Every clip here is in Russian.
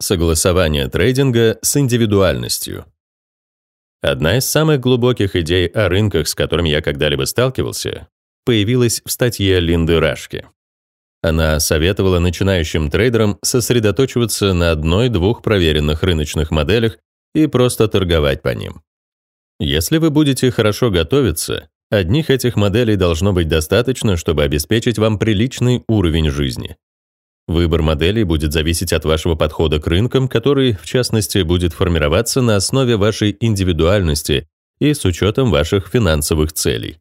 Согласование трейдинга с индивидуальностью. Одна из самых глубоких идей о рынках, с которыми я когда-либо сталкивался, появилась в статье Линды Рашки. Она советовала начинающим трейдерам сосредоточиваться на одной-двух проверенных рыночных моделях и просто торговать по ним. Если вы будете хорошо готовиться, одних этих моделей должно быть достаточно, чтобы обеспечить вам приличный уровень жизни. Выбор моделей будет зависеть от вашего подхода к рынкам, который, в частности, будет формироваться на основе вашей индивидуальности и с учетом ваших финансовых целей.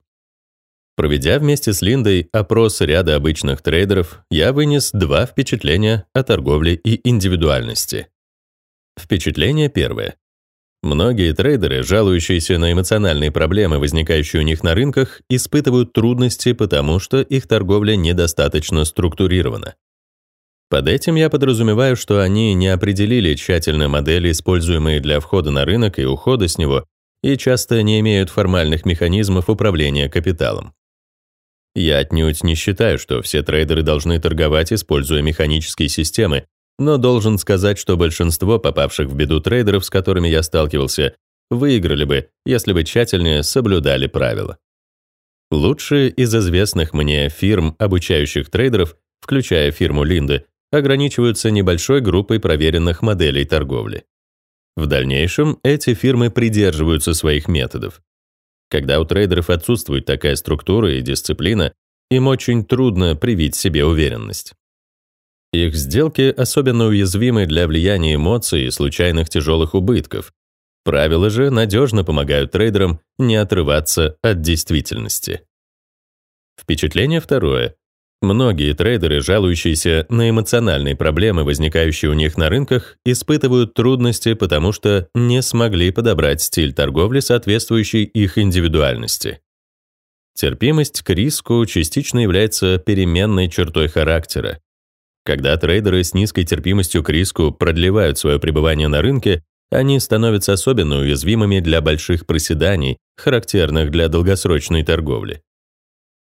Проведя вместе с Линдой опрос ряда обычных трейдеров, я вынес два впечатления о торговле и индивидуальности. Впечатление первое. Многие трейдеры, жалующиеся на эмоциональные проблемы, возникающие у них на рынках, испытывают трудности, потому что их торговля недостаточно структурирована. Под этим я подразумеваю, что они не определили тщательно модели, используемые для входа на рынок и ухода с него, и часто не имеют формальных механизмов управления капиталом. Я отнюдь не считаю, что все трейдеры должны торговать, используя механические системы, но должен сказать, что большинство попавших в беду трейдеров, с которыми я сталкивался, выиграли бы, если бы тщательнее соблюдали правила. Лучшие из известных мне фирм, обучающих трейдеров, включая фирму Линды, ограничиваются небольшой группой проверенных моделей торговли. В дальнейшем эти фирмы придерживаются своих методов. Когда у трейдеров отсутствует такая структура и дисциплина, им очень трудно привить себе уверенность. Их сделки особенно уязвимы для влияния эмоций и случайных тяжелых убытков. Правила же надежно помогают трейдерам не отрываться от действительности. Впечатление второе. Многие трейдеры, жалующиеся на эмоциональные проблемы, возникающие у них на рынках, испытывают трудности, потому что не смогли подобрать стиль торговли, соответствующий их индивидуальности. Терпимость к риску частично является переменной чертой характера. Когда трейдеры с низкой терпимостью к риску продлевают свое пребывание на рынке, они становятся особенно уязвимыми для больших проседаний, характерных для долгосрочной торговли.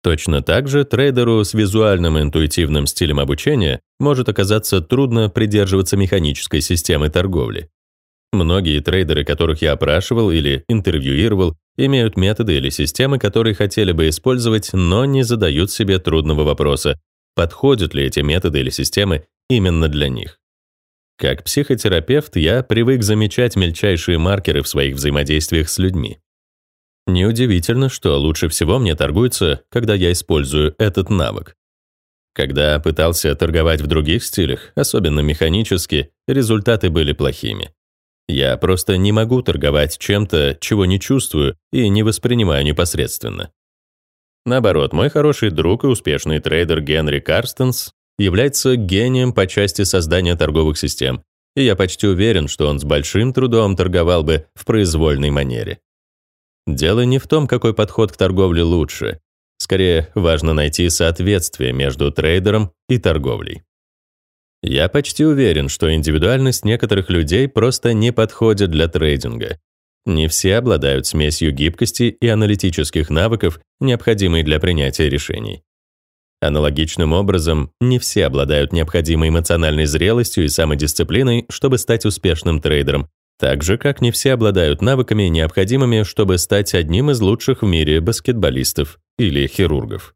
Точно так же трейдеру с визуальным интуитивным стилем обучения может оказаться трудно придерживаться механической системы торговли. Многие трейдеры, которых я опрашивал или интервьюировал, имеют методы или системы, которые хотели бы использовать, но не задают себе трудного вопроса, подходят ли эти методы или системы именно для них. Как психотерапевт я привык замечать мельчайшие маркеры в своих взаимодействиях с людьми. Неудивительно, что лучше всего мне торгуется, когда я использую этот навык. Когда пытался торговать в других стилях, особенно механически, результаты были плохими. Я просто не могу торговать чем-то, чего не чувствую и не воспринимаю непосредственно. Наоборот, мой хороший друг и успешный трейдер Генри Карстенс является гением по части создания торговых систем, и я почти уверен, что он с большим трудом торговал бы в произвольной манере. Дело не в том, какой подход к торговле лучше. Скорее, важно найти соответствие между трейдером и торговлей. Я почти уверен, что индивидуальность некоторых людей просто не подходит для трейдинга. Не все обладают смесью гибкости и аналитических навыков, необходимой для принятия решений. Аналогичным образом, не все обладают необходимой эмоциональной зрелостью и самодисциплиной, чтобы стать успешным трейдером, так же, как не все обладают навыками, необходимыми, чтобы стать одним из лучших в мире баскетболистов или хирургов.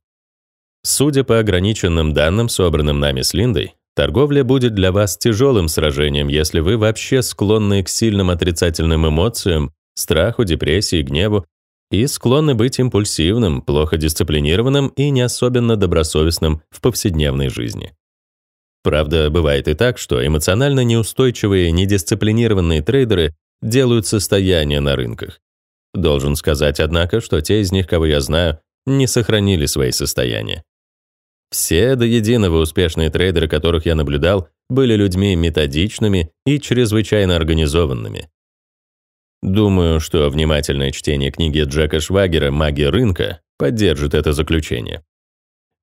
Судя по ограниченным данным, собранным нами с Линдой, торговля будет для вас тяжелым сражением, если вы вообще склонны к сильным отрицательным эмоциям, страху, депрессии, гневу и склонны быть импульсивным, плохо дисциплинированным и не особенно добросовестным в повседневной жизни. Правда, бывает и так, что эмоционально неустойчивые, недисциплинированные трейдеры делают состояние на рынках. Должен сказать, однако, что те из них, кого я знаю, не сохранили свои состояния. Все до единого успешные трейдеры, которых я наблюдал, были людьми методичными и чрезвычайно организованными. Думаю, что внимательное чтение книги Джека Швагера «Магия рынка» поддержит это заключение.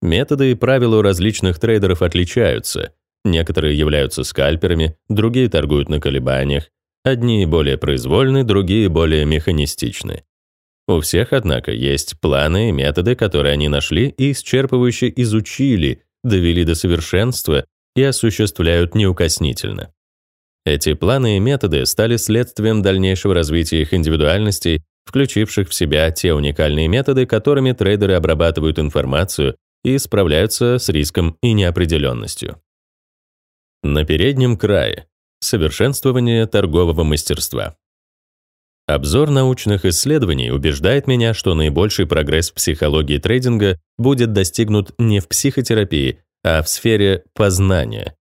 Методы и правила у различных трейдеров отличаются. Некоторые являются скальперами, другие торгуют на колебаниях. Одни более произвольны, другие более механистичны. У всех, однако, есть планы и методы, которые они нашли и исчерпывающе изучили, довели до совершенства и осуществляют неукоснительно. Эти планы и методы стали следствием дальнейшего развития их индивидуальностей, включивших в себя те уникальные методы, которыми трейдеры обрабатывают информацию и справляются с риском и неопределенностью. На переднем крае. Совершенствование торгового мастерства. Обзор научных исследований убеждает меня, что наибольший прогресс в психологии трейдинга будет достигнут не в психотерапии, а в сфере познания.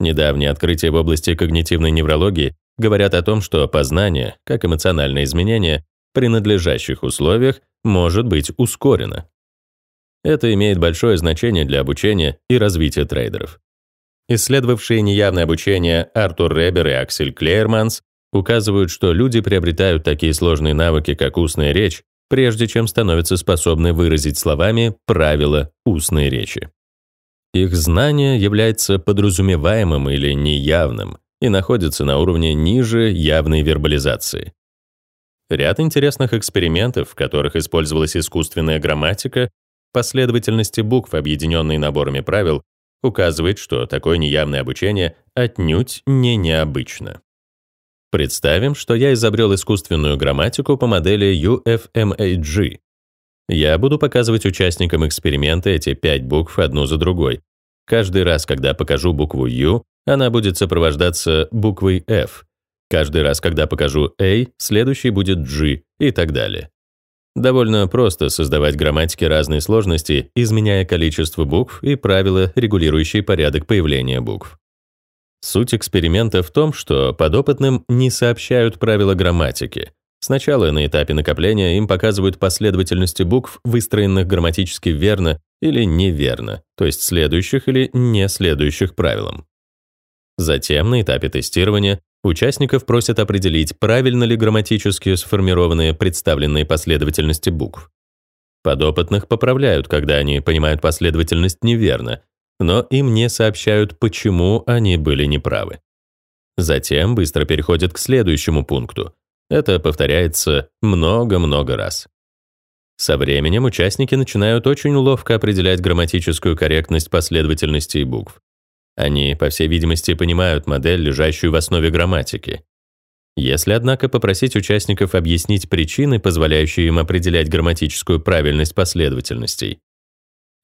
Недавние открытия в области когнитивной неврологии говорят о том, что познание, как эмоциональное изменение, при надлежащих условиях может быть ускорено. Это имеет большое значение для обучения и развития трейдеров. Исследовавшие неявное обучение Артур Ребер и Аксель Клейерманс указывают, что люди приобретают такие сложные навыки, как устная речь, прежде чем становятся способны выразить словами правила устной речи. Их знание является подразумеваемым или неявным и находится на уровне ниже явной вербализации. Ряд интересных экспериментов, в которых использовалась искусственная грамматика, последовательности букв, объединенные наборами правил, указывает, что такое неявное обучение отнюдь не необычно. Представим, что я изобрел искусственную грамматику по модели UFMAG. Я буду показывать участникам эксперимента эти пять букв одну за другой. Каждый раз, когда покажу букву U, она будет сопровождаться буквой F. Каждый раз, когда покажу A, следующий будет G и так далее. Довольно просто создавать грамматики разной сложности, изменяя количество букв и правила, регулирующие порядок появления букв. Суть эксперимента в том, что подопытным не сообщают правила грамматики. Сначала на этапе накопления им показывают последовательности букв, выстроенных грамматически верно или неверно, то есть следующих или не следующих правилам. Затем на этапе тестирования участников просят определить, правильно ли грамматически сформированные представленные последовательности букв. Подопытных поправляют, когда они понимают последовательность неверно, но им не сообщают, почему они были неправы. Затем быстро переходят к следующему пункту. Это повторяется много-много раз. Со временем участники начинают очень ловко определять грамматическую корректность последовательностей букв. Они, по всей видимости, понимают модель, лежащую в основе грамматики. Если, однако, попросить участников объяснить причины, позволяющие им определять грамматическую правильность последовательностей,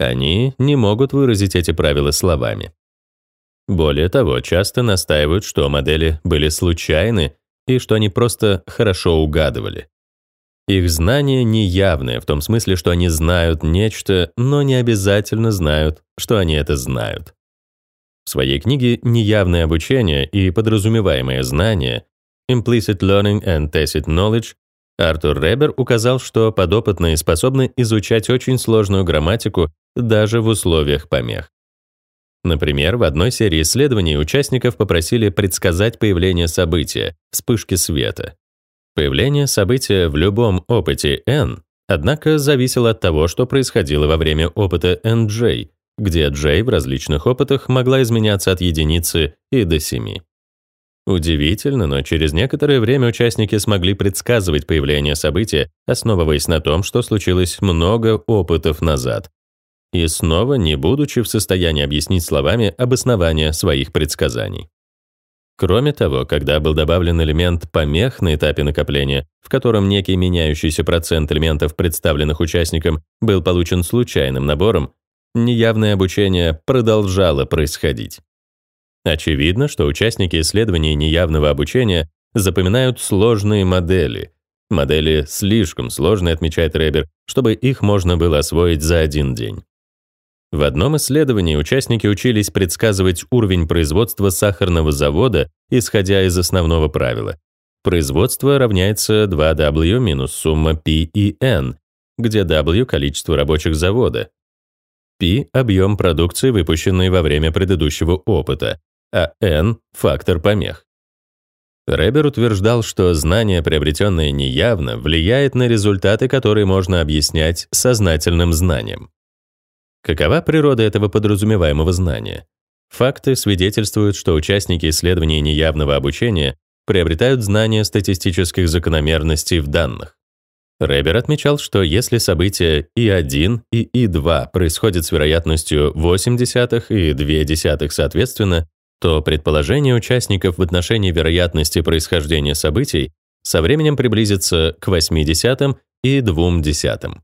они не могут выразить эти правила словами. Более того, часто настаивают, что модели были случайны и что они просто хорошо угадывали. Их знание неявное, в том смысле, что они знают нечто, но не обязательно знают, что они это знают. В своей книге «Неявное обучение и подразумеваемое знание» Implicit Learning and Tacit Knowledge Артур Ребер указал, что подопытные способны изучать очень сложную грамматику даже в условиях помех. Например, в одной серии исследований участников попросили предсказать появление события, вспышки света. Появление события в любом опыте N, однако, зависело от того, что происходило во время опыта NJ, где J в различных опытах могла изменяться от единицы и до 7. Удивительно, но через некоторое время участники смогли предсказывать появление события, основываясь на том, что случилось много опытов назад, и снова не будучи в состоянии объяснить словами обоснование своих предсказаний. Кроме того, когда был добавлен элемент помех на этапе накопления, в котором некий меняющийся процент элементов, представленных участникам, был получен случайным набором, неявное обучение продолжало происходить. Очевидно, что участники исследований неявного обучения запоминают сложные модели. Модели слишком сложные, отмечает Ребер, чтобы их можно было освоить за один день. В одном исследовании участники учились предсказывать уровень производства сахарного завода, исходя из основного правила. Производство равняется 2W минус сумма P и N, где W – количество рабочих завода, P – объем продукции, выпущенной во время предыдущего опыта, а N – фактор помех. Ребер утверждал, что знание, приобретенное неявно, влияет на результаты, которые можно объяснять сознательным знанием. Какова природа этого подразумеваемого знания? Факты свидетельствуют, что участники исследований неявного обучения приобретают знания статистических закономерностей в данных. Ребер отмечал, что если события И1 и И2 происходят с вероятностью 0,8 и 0,2 соответственно, то предположение участников в отношении вероятности происхождения событий со временем приблизится к 80 и 2 десятым.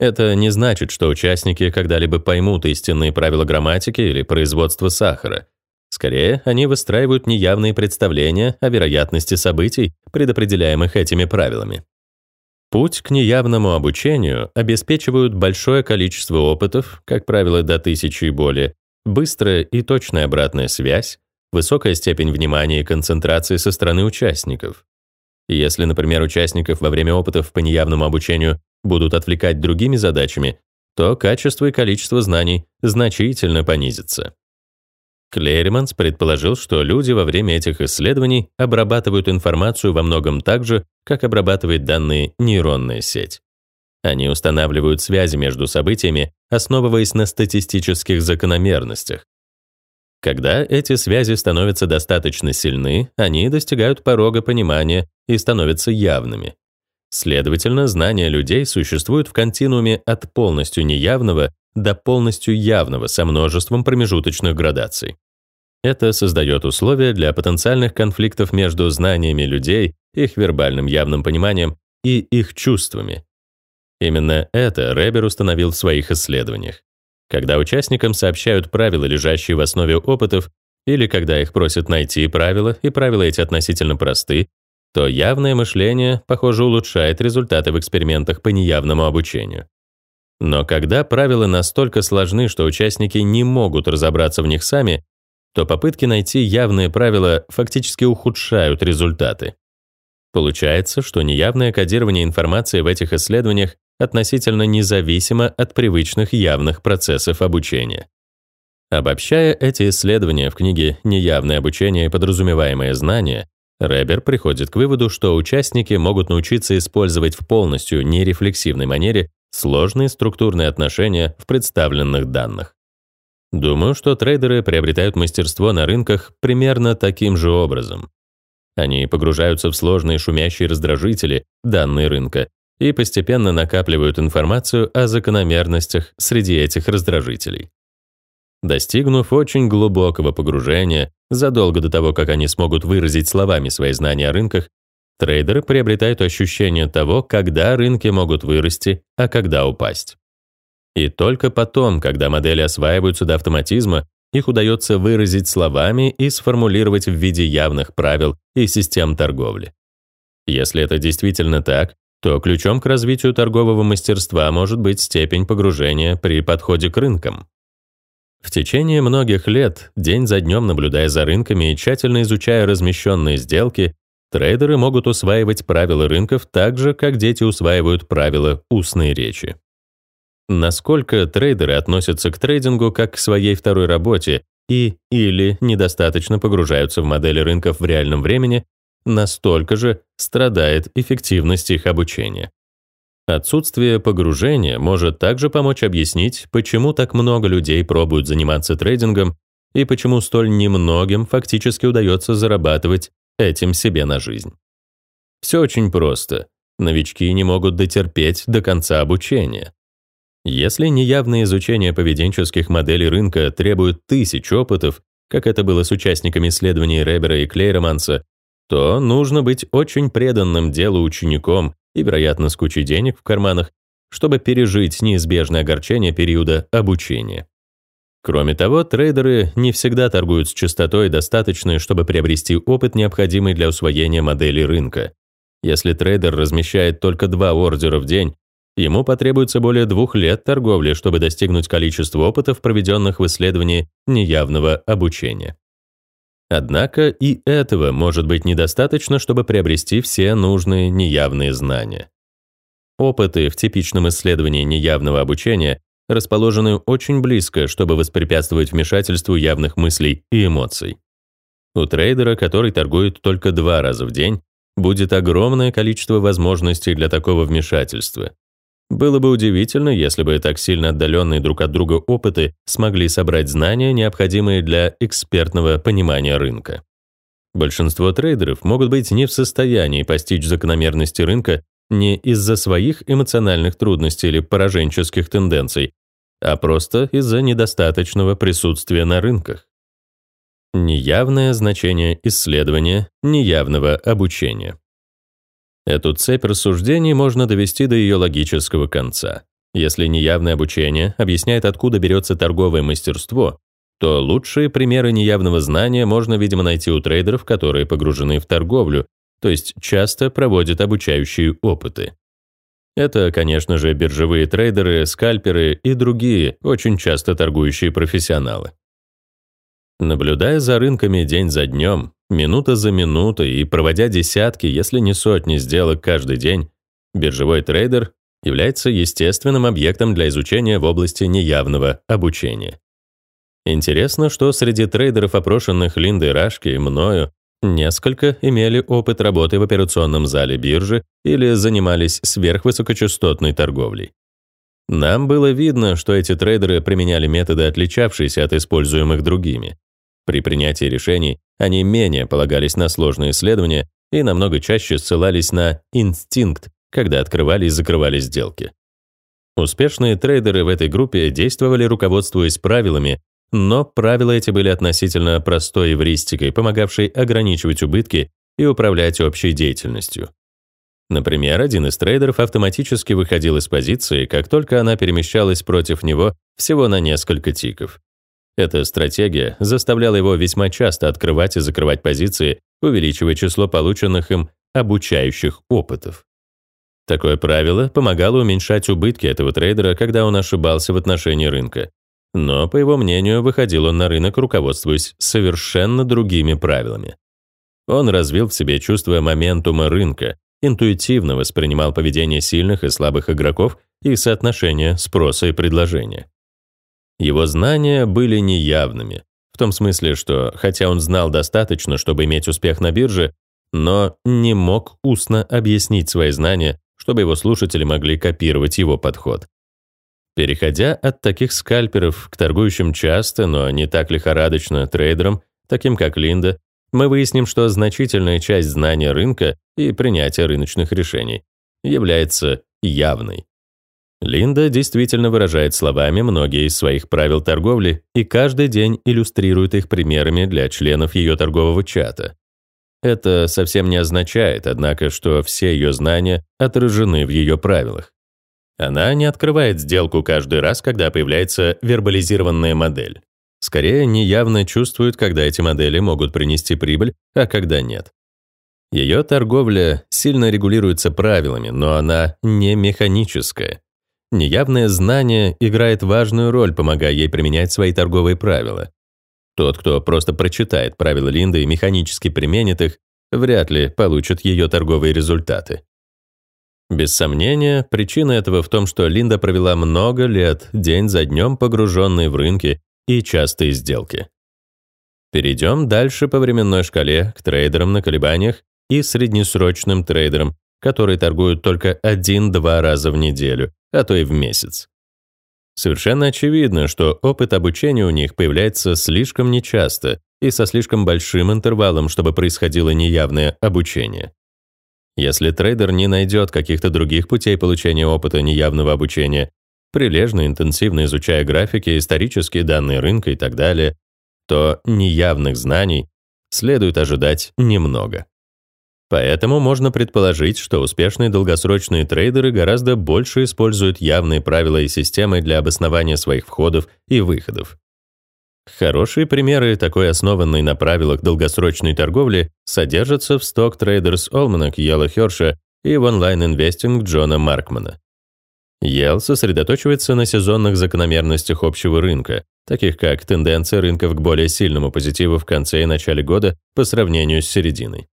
Это не значит, что участники когда-либо поймут истинные правила грамматики или производства сахара. Скорее, они выстраивают неявные представления о вероятности событий, предопределяемых этими правилами. Путь к неявному обучению обеспечивают большое количество опытов, как правило, до тысячи и более, быстрая и точная обратная связь, высокая степень внимания и концентрации со стороны участников. Если, например, участников во время опытов по неявному обучению будут отвлекать другими задачами, то качество и количество знаний значительно понизится. Клейреманс предположил, что люди во время этих исследований обрабатывают информацию во многом так же, как обрабатывает данные нейронная сеть. Они устанавливают связи между событиями, основываясь на статистических закономерностях. Когда эти связи становятся достаточно сильны, они достигают порога понимания и становятся явными. Следовательно, знания людей существуют в континууме от полностью неявного до полностью явного со множеством промежуточных градаций. Это создает условия для потенциальных конфликтов между знаниями людей, их вербальным явным пониманием и их чувствами. Именно это Ребер установил в своих исследованиях. Когда участникам сообщают правила, лежащие в основе опытов, или когда их просят найти правила, и правила эти относительно просты, то явное мышление, похоже, улучшает результаты в экспериментах по неявному обучению. Но когда правила настолько сложны, что участники не могут разобраться в них сами, то попытки найти явные правила фактически ухудшают результаты. Получается, что неявное кодирование информации в этих исследованиях относительно независимо от привычных явных процессов обучения. Обобщая эти исследования в книге «Неявное обучение и подразумеваемое знание», Ребер приходит к выводу, что участники могут научиться использовать в полностью нерефлексивной манере сложные структурные отношения в представленных данных. Думаю, что трейдеры приобретают мастерство на рынках примерно таким же образом. Они погружаются в сложные шумящие раздражители, данные рынка, и постепенно накапливают информацию о закономерностях среди этих раздражителей. Достигнув очень глубокого погружения, задолго до того, как они смогут выразить словами свои знания о рынках, трейдеры приобретают ощущение того, когда рынки могут вырасти, а когда упасть. И только потом, когда модели осваиваются до автоматизма, их удается выразить словами и сформулировать в виде явных правил и систем торговли. Если это действительно так, то ключом к развитию торгового мастерства может быть степень погружения при подходе к рынкам. В течение многих лет, день за днем наблюдая за рынками и тщательно изучая размещенные сделки, трейдеры могут усваивать правила рынков так же, как дети усваивают правила устной речи. Насколько трейдеры относятся к трейдингу как к своей второй работе и или недостаточно погружаются в модели рынков в реальном времени, настолько же страдает эффективность их обучения. Отсутствие погружения может также помочь объяснить, почему так много людей пробуют заниматься трейдингом и почему столь немногим фактически удается зарабатывать этим себе на жизнь. Все очень просто. Новички не могут дотерпеть до конца обучения. Если неявное изучение поведенческих моделей рынка требует тысяч опытов, как это было с участниками исследований Ребера и Клейроманса, то нужно быть очень преданным делу учеником и, вероятно, с кучей денег в карманах, чтобы пережить неизбежное огорчение периода обучения. Кроме того, трейдеры не всегда торгуют с частотой, достаточной, чтобы приобрести опыт, необходимый для усвоения модели рынка. Если трейдер размещает только два ордера в день, ему потребуется более двух лет торговли, чтобы достигнуть количества опытов, проведенных в исследовании неявного обучения. Однако и этого может быть недостаточно, чтобы приобрести все нужные неявные знания. Опыты в типичном исследовании неявного обучения расположены очень близко, чтобы воспрепятствовать вмешательству явных мыслей и эмоций. У трейдера, который торгует только два раза в день, будет огромное количество возможностей для такого вмешательства. Было бы удивительно, если бы так сильно отдаленные друг от друга опыты смогли собрать знания, необходимые для экспертного понимания рынка. Большинство трейдеров могут быть не в состоянии постичь закономерности рынка не из-за своих эмоциональных трудностей или пораженческих тенденций, а просто из-за недостаточного присутствия на рынках. Неявное значение исследования, неявного обучения. Эту цепь рассуждений можно довести до ее логического конца. Если неявное обучение объясняет, откуда берется торговое мастерство, то лучшие примеры неявного знания можно, видимо, найти у трейдеров, которые погружены в торговлю, то есть часто проводят обучающие опыты. Это, конечно же, биржевые трейдеры, скальперы и другие, очень часто торгующие профессионалы. Наблюдая за рынками день за днем, минута за минутой и проводя десятки, если не сотни сделок каждый день, биржевой трейдер является естественным объектом для изучения в области неявного обучения. Интересно, что среди трейдеров, опрошенных Линдой Рашки и мною, несколько имели опыт работы в операционном зале биржи или занимались сверхвысокочастотной торговлей. Нам было видно, что эти трейдеры применяли методы, отличавшиеся от используемых другими. При принятии решений они менее полагались на сложные исследования и намного чаще ссылались на инстинкт, когда открывали и закрывали сделки. Успешные трейдеры в этой группе действовали, руководствуясь правилами, но правила эти были относительно простой эвристикой, помогавшей ограничивать убытки и управлять общей деятельностью. Например, один из трейдеров автоматически выходил из позиции, как только она перемещалась против него всего на несколько тиков. Эта стратегия заставляла его весьма часто открывать и закрывать позиции, увеличивая число полученных им обучающих опытов. Такое правило помогало уменьшать убытки этого трейдера, когда он ошибался в отношении рынка. Но, по его мнению, выходил он на рынок, руководствуясь совершенно другими правилами. Он развил в себе чувство моментума рынка, интуитивно воспринимал поведение сильных и слабых игроков и соотношение спроса и предложения. Его знания были неявными, в том смысле, что хотя он знал достаточно, чтобы иметь успех на бирже, но не мог устно объяснить свои знания, чтобы его слушатели могли копировать его подход. Переходя от таких скальперов к торгующим часто, но не так лихорадочно трейдерам, таким как Линда, мы выясним, что значительная часть знания рынка и принятия рыночных решений является явной. Линда действительно выражает словами многие из своих правил торговли и каждый день иллюстрирует их примерами для членов ее торгового чата. Это совсем не означает, однако, что все ее знания отражены в ее правилах. Она не открывает сделку каждый раз, когда появляется вербализированная модель. Скорее, неявно чувствует, когда эти модели могут принести прибыль, а когда нет. Ее торговля сильно регулируется правилами, но она не механическая. Неявное знание играет важную роль, помогая ей применять свои торговые правила. Тот, кто просто прочитает правила Линды и механически применит их, вряд ли получит ее торговые результаты. Без сомнения, причина этого в том, что Линда провела много лет, день за днем погруженной в рынки и частые сделки. Перейдем дальше по временной шкале к трейдерам на колебаниях и среднесрочным трейдерам, которые торгуют только один-два раза в неделю, а то и в месяц. Совершенно очевидно, что опыт обучения у них появляется слишком нечасто и со слишком большим интервалом, чтобы происходило неявное обучение. Если трейдер не найдет каких-то других путей получения опыта неявного обучения, прилежно интенсивно изучая графики, исторические данные рынка и так далее, то неявных знаний следует ожидать немного. Поэтому можно предположить, что успешные долгосрочные трейдеры гораздо больше используют явные правила и системы для обоснования своих входов и выходов. Хорошие примеры такой основанной на правилах долгосрочной торговли содержатся в Stock Traders Almanac Йелла Херша и в Investing Джона Маркмана. Йелл сосредоточивается на сезонных закономерностях общего рынка, таких как тенденция рынков к более сильному позитиву в конце и начале года по сравнению с серединой.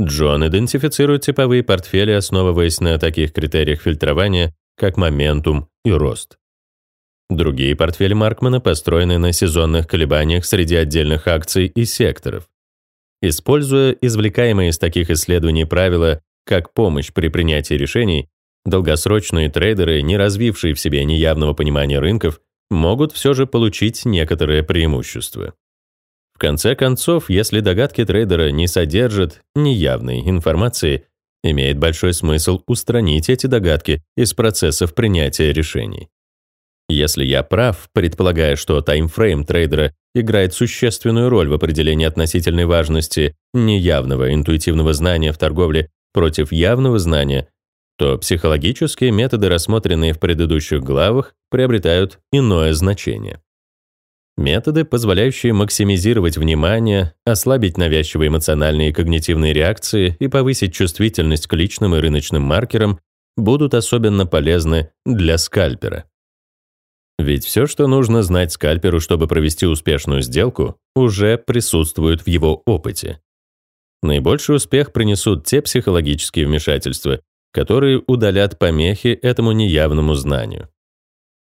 Джон идентифицирует типовые портфели, основываясь на таких критериях фильтрования, как моментум и рост. Другие портфели Маркмана построены на сезонных колебаниях среди отдельных акций и секторов. Используя извлекаемые из таких исследований правила как помощь при принятии решений, долгосрочные трейдеры, не развившие в себе неявного понимания рынков, могут все же получить некоторое преимущество. Конце концов, если догадки трейдера не содержат неявной информации, имеет большой смысл устранить эти догадки из процессов принятия решений. Если я прав, предполагая, что таймфрейм трейдера играет существенную роль в определении относительной важности неявного интуитивного знания в торговле против явного знания, то психологические методы, рассмотренные в предыдущих главах, приобретают иное значение. Методы, позволяющие максимизировать внимание, ослабить навязчивые эмоциональные и когнитивные реакции и повысить чувствительность к личным и рыночным маркерам, будут особенно полезны для скальпера. Ведь все, что нужно знать скальперу, чтобы провести успешную сделку, уже присутствует в его опыте. Наибольший успех принесут те психологические вмешательства, которые удалят помехи этому неявному знанию.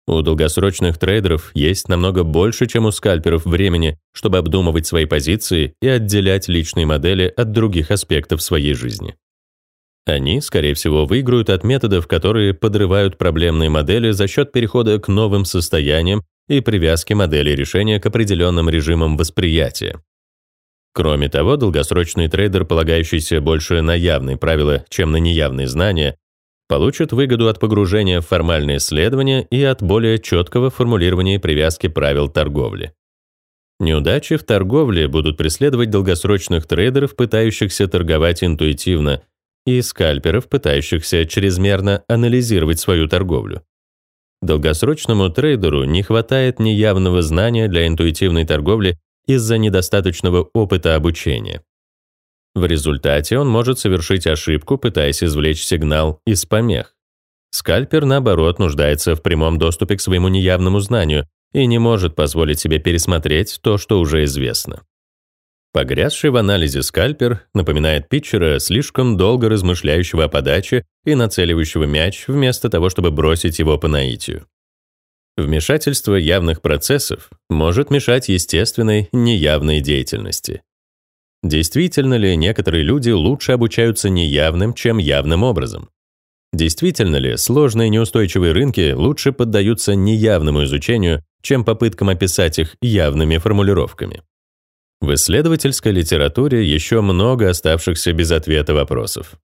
У долгосрочных трейдеров есть намного больше, чем у скальперов времени, чтобы обдумывать свои позиции и отделять личные модели от других аспектов своей жизни. Они, скорее всего, выиграют от методов, которые подрывают проблемные модели за счет перехода к новым состояниям и привязки модели решения к определенным режимам восприятия. Кроме того, долгосрочный трейдер, полагающийся больше на явные правила, чем на неявные знания, получит выгоду от погружения в формальные исследования и от более четкого формулирования привязки правил торговли. Неудачи в торговле будут преследовать долгосрочных трейдеров, пытающихся торговать интуитивно, и скальперов, пытающихся чрезмерно анализировать свою торговлю. Долгосрочному трейдеру не хватает неявного знания для интуитивной торговли из-за недостаточного опыта обучения. В результате он может совершить ошибку, пытаясь извлечь сигнал из помех. Скальпер, наоборот, нуждается в прямом доступе к своему неявному знанию и не может позволить себе пересмотреть то, что уже известно. Погрязший в анализе скальпер напоминает питчера, слишком долго размышляющего о подаче и нацеливающего мяч, вместо того, чтобы бросить его по наитию. Вмешательство явных процессов может мешать естественной, неявной деятельности. Действительно ли некоторые люди лучше обучаются неявным, чем явным образом? Действительно ли сложные неустойчивые рынки лучше поддаются неявному изучению, чем попыткам описать их явными формулировками? В исследовательской литературе еще много оставшихся без ответа вопросов.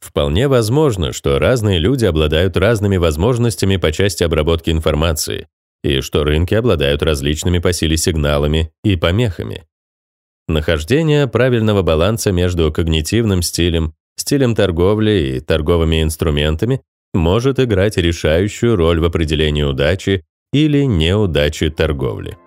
Вполне возможно, что разные люди обладают разными возможностями по части обработки информации, и что рынки обладают различными по силе сигналами и помехами. Нахождение правильного баланса между когнитивным стилем, стилем торговли и торговыми инструментами может играть решающую роль в определении удачи или неудачи торговли.